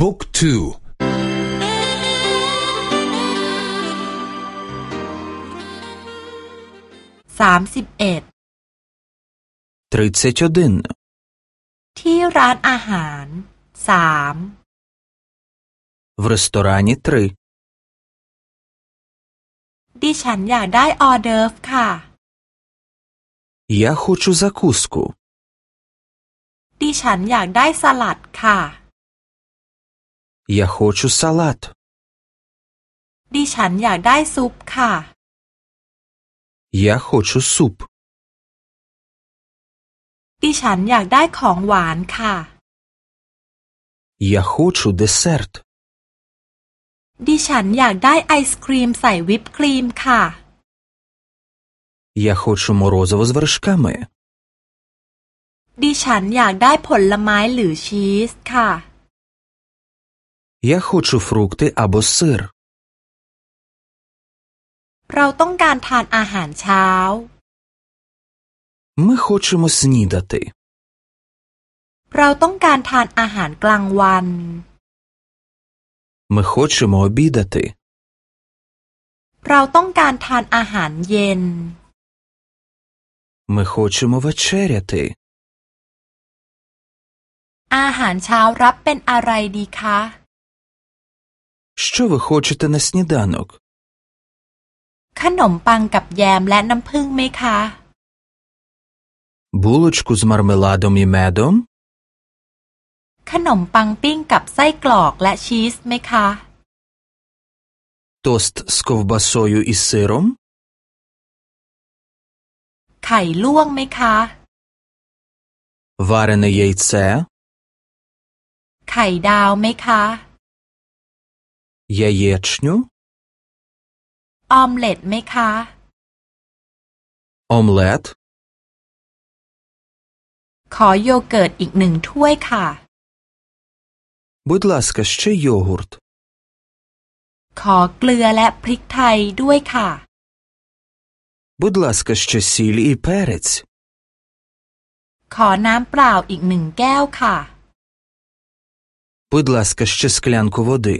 บุ๊กทูสามสิบเอ็ดที่ร้านอาหารสาม В ресторані три. ดิฉันอยากได้ออเดิร์ฟค่ะ Я хочу закуску. ดิฉันอยากได้สลัดค่ะ Я хочу салат. ดิฉันอยากได้ซุปค่ะ Я хочу суп. ดิฉันอยากได้ของหวานค่ะ Я хочу десерт. ดิฉันอยากได้ไอศครีมใส่วิปครีมค่ะ Я хочу морозиво з вершками. ดิฉันอยากได้ผลไม้หรือชีสค่ะ Я хочу фрукти або сир. เราต้องการทานอาหารเช้า Ми хочемо снідати. เราต้องการทานอาหารกลางวัน Ми хочемо обідати. เราต้องการทานอาหารเย็น Ми хочемо вечеряти. อาหารเช้ารับเป็นอะไรดีคะ Що ви хочете на сніданок? ขนมปังกับแยมและน้ำผึ้งไหมคะ Булочку з мармеладом і медом? ขนมปังปิ้งกับไส้กรอกและชีสไหมคะ Тост з ковбасою і сиром? ไข่ลวกไหมคะ Варене яйце? ไข่ดาวไหมคะ Яєчню? ออมเล็ตไหมคะ Омлет? ขอโยเกิร์ตอีกหนึ่งถ้วยค่ะ Будь ласка, ще йогурт. ขอเกลือและพริกไทยด้วยค่ะ Будь ласка, ще сіль і перець. ขอน้ำเปล่าอีกหนึ่งแก้วค่ะ Будь ласка, ще склянку води.